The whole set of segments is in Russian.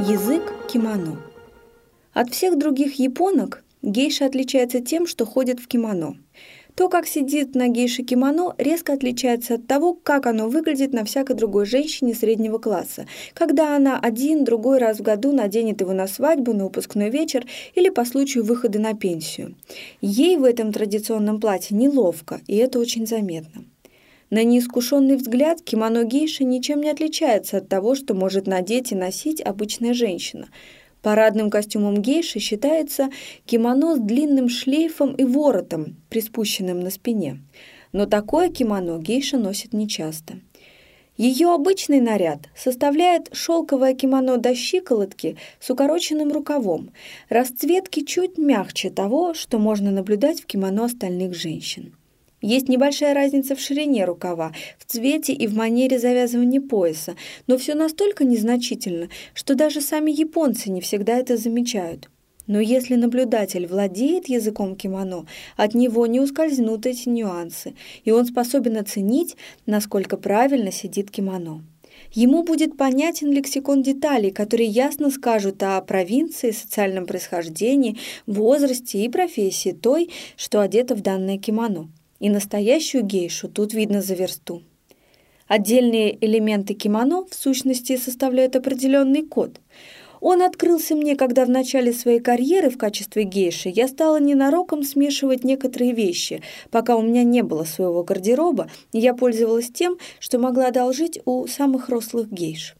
Язык кимоно. От всех других японок гейша отличается тем, что ходит в кимоно. То, как сидит на гейше кимоно, резко отличается от того, как оно выглядит на всякой другой женщине среднего класса, когда она один, другой раз в году наденет его на свадьбу, на выпускной вечер или по случаю выхода на пенсию. Ей в этом традиционном платье неловко, и это очень заметно. На неискушенный взгляд кимоно гейши ничем не отличается от того, что может надеть и носить обычная женщина. Парадным костюмом гейши считается кимоно с длинным шлейфом и воротом, приспущенным на спине. Но такое кимоно гейша носит нечасто. Ее обычный наряд составляет шелковое кимоно до щиколотки с укороченным рукавом, расцветки чуть мягче того, что можно наблюдать в кимоно остальных женщин. Есть небольшая разница в ширине рукава, в цвете и в манере завязывания пояса, но все настолько незначительно, что даже сами японцы не всегда это замечают. Но если наблюдатель владеет языком кимоно, от него не ускользнут эти нюансы, и он способен оценить, насколько правильно сидит кимоно. Ему будет понятен лексикон деталей, которые ясно скажут о провинции, социальном происхождении, возрасте и профессии той, что одета в данное кимоно. И настоящую гейшу тут видно за версту. Отдельные элементы кимоно в сущности составляют определенный код. Он открылся мне, когда в начале своей карьеры в качестве гейши я стала ненароком смешивать некоторые вещи, пока у меня не было своего гардероба, и я пользовалась тем, что могла одолжить у самых рослых гейш.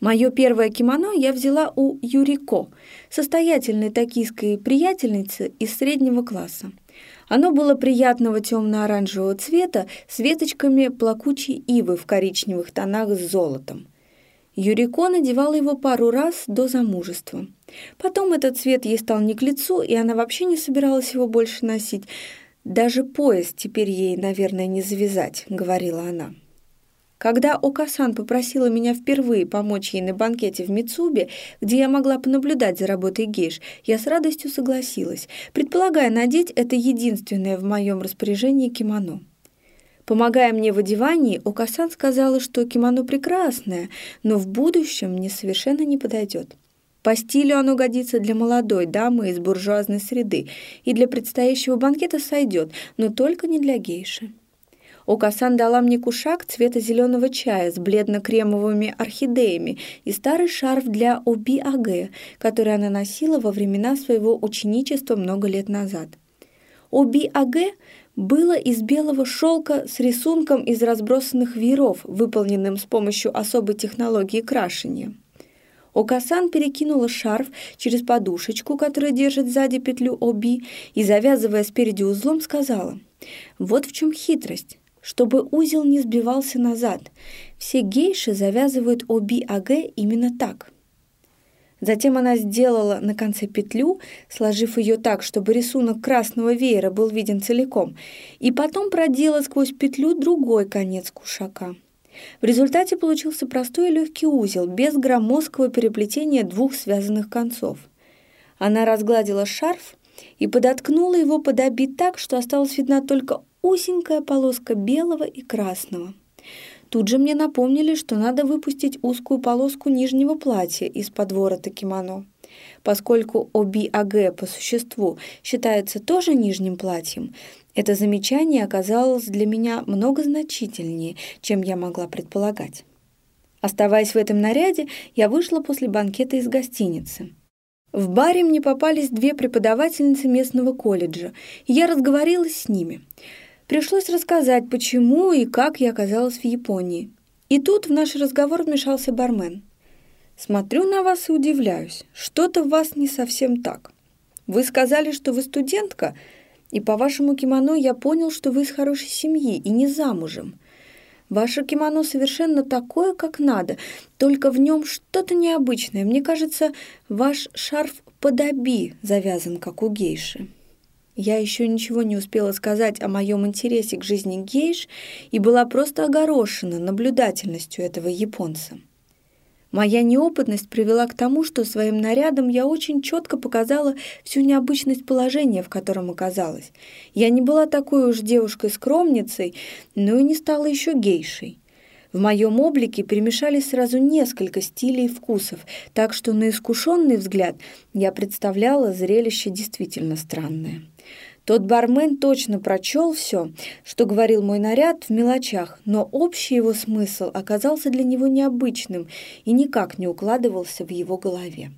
Мое первое кимоно я взяла у Юрико, состоятельной токийской приятельницы из среднего класса. Оно было приятного темно-оранжевого цвета с веточками плакучей ивы в коричневых тонах с золотом. Юрико надевала его пару раз до замужества. Потом этот цвет ей стал не к лицу, и она вообще не собиралась его больше носить. «Даже пояс теперь ей, наверное, не завязать», — говорила она. Когда Окасан попросила меня впервые помочь ей на банкете в Мицубе, где я могла понаблюдать за работой гейш, я с радостью согласилась, предполагая надеть это единственное в моем распоряжении кимоно. Помогая мне в одевании, Окасан сказала, что кимоно прекрасное, но в будущем мне совершенно не подойдет. По стилю оно годится для молодой дамы из буржуазной среды и для предстоящего банкета сойдет, но только не для гейши. Окасан дала мне кушак цвета зеленого чая с бледно-кремовыми орхидеями и старый шарф для Оби-Аге, который она носила во времена своего ученичества много лет назад. Оби-Аге было из белого шелка с рисунком из разбросанных вееров, выполненным с помощью особой технологии крашения. Окасан перекинула шарф через подушечку, которая держит сзади петлю Оби, и, завязывая спереди узлом, сказала, «Вот в чем хитрость чтобы узел не сбивался назад. Все гейши завязывают оби-аге именно так. Затем она сделала на конце петлю, сложив ее так, чтобы рисунок красного веера был виден целиком, и потом продела сквозь петлю другой конец кушака. В результате получился простой и легкий узел, без громоздкого переплетения двух связанных концов. Она разгладила шарф и подоткнула его под оби так, что осталась видна только узенькая полоска белого и красного. Тут же мне напомнили, что надо выпустить узкую полоску нижнего платья из-под ворота кимоно. Поскольку оби-аге по существу считается тоже нижним платьем, это замечание оказалось для меня много значительнее, чем я могла предполагать. Оставаясь в этом наряде, я вышла после банкета из гостиницы. В баре мне попались две преподавательницы местного колледжа, и я разговорилась с ними – Пришлось рассказать, почему и как я оказалась в Японии. И тут в наш разговор вмешался бармен. «Смотрю на вас и удивляюсь. Что-то в вас не совсем так. Вы сказали, что вы студентка, и по вашему кимоно я понял, что вы из хорошей семьи и не замужем. Ваше кимоно совершенно такое, как надо, только в нем что-то необычное. Мне кажется, ваш шарф подоби завязан, как у гейши». Я еще ничего не успела сказать о моем интересе к жизни гейш и была просто огорошена наблюдательностью этого японца. Моя неопытность привела к тому, что своим нарядом я очень четко показала всю необычность положения, в котором оказалась. Я не была такой уж девушкой-скромницей, но и не стала еще гейшей. В моем облике перемешались сразу несколько стилей и вкусов, так что на искушенный взгляд я представляла зрелище действительно странное. Тот бармен точно прочел все, что говорил мой наряд в мелочах, но общий его смысл оказался для него необычным и никак не укладывался в его голове.